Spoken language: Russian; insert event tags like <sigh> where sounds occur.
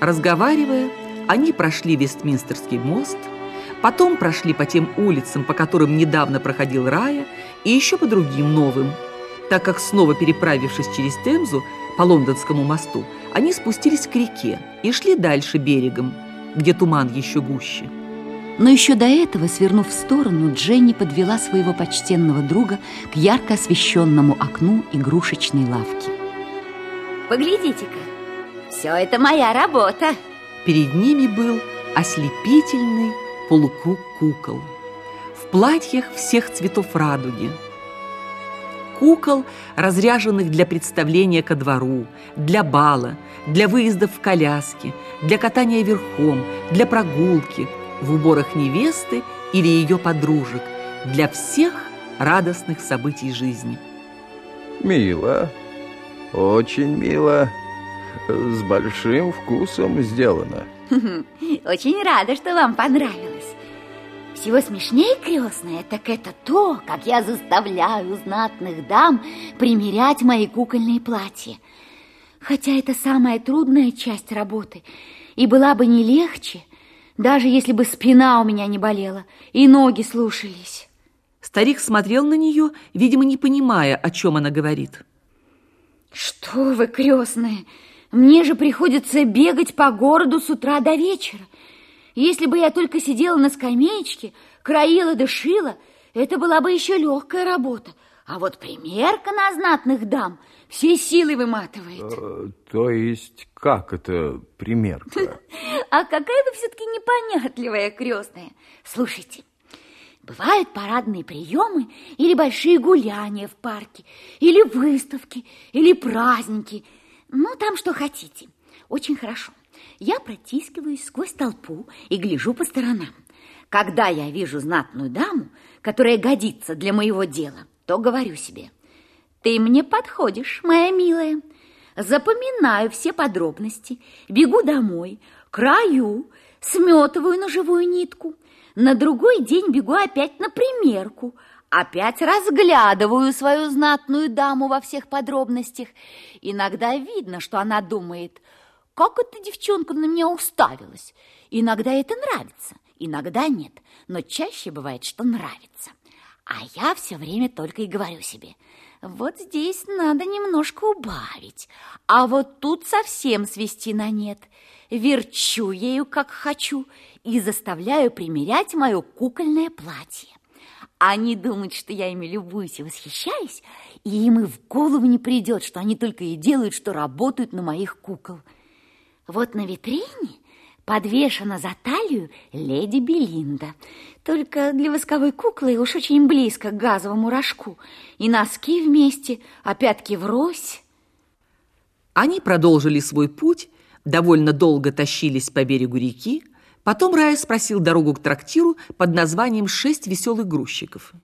Разговаривая, они прошли Вестминстерский мост, потом прошли по тем улицам, по которым недавно проходил Рая, и еще по другим новым, так как снова переправившись через Темзу по Лондонскому мосту, они спустились к реке и шли дальше берегом, где туман еще гуще. Но еще до этого, свернув в сторону, Дженни подвела своего почтенного друга к ярко освещенному окну игрушечной лавки. Поглядите-ка, все это моя работа. Перед ними был ослепительный полукруг кукол в платьях всех цветов радуги. Кукол, разряженных для представления ко двору, для бала, для выездов в коляске, для катания верхом, для прогулки, в уборах невесты или ее подружек, для всех радостных событий жизни. Мило, очень мило, с большим вкусом сделано. <laughs> Очень рада, что вам понравилось. Всего смешнее, крестная, так это то, как я заставляю знатных дам примерять мои кукольные платья. Хотя это самая трудная часть работы, и была бы не легче, даже если бы спина у меня не болела и ноги слушались. Старик смотрел на нее, видимо, не понимая, о чем она говорит. Что вы, крестная, мне же приходится бегать по городу с утра до вечера. Если бы я только сидела на скамеечке, краила дышила, это была бы еще легкая работа. А вот примерка на знатных дам все силы выматывает. Э, то есть, как это примерка? <laughs> А какая вы все-таки непонятливая крестная. Слушайте, бывают парадные приемы или большие гуляния в парке, или выставки, или праздники. Ну, там что хотите. Очень хорошо. Я протискиваюсь сквозь толпу и гляжу по сторонам. Когда я вижу знатную даму, которая годится для моего дела, то говорю себе, ты мне подходишь, моя милая. Запоминаю все подробности, бегу домой, краю, сметываю на живую нитку. На другой день бегу опять на примерку, опять разглядываю свою знатную даму во всех подробностях. Иногда видно, что она думает, как эта девчонка на меня уставилась. Иногда это нравится, иногда нет, но чаще бывает, что нравится. А я все время только и говорю себе, вот здесь надо немножко убавить, а вот тут совсем свести на нет. Верчу ею, как хочу, и заставляю примерять мое кукольное платье. Они думают, что я ими любуюсь и восхищаюсь, и им и в голову не придет, что они только и делают, что работают на моих кукол. Вот на витрине подвешена за талию леди Белинда. Только для восковой куклы уж очень близко к газовому рожку. И носки вместе, а пятки врозь. Они продолжили свой путь, довольно долго тащились по берегу реки. Потом Рая спросил дорогу к трактиру под названием «Шесть веселых грузчиков».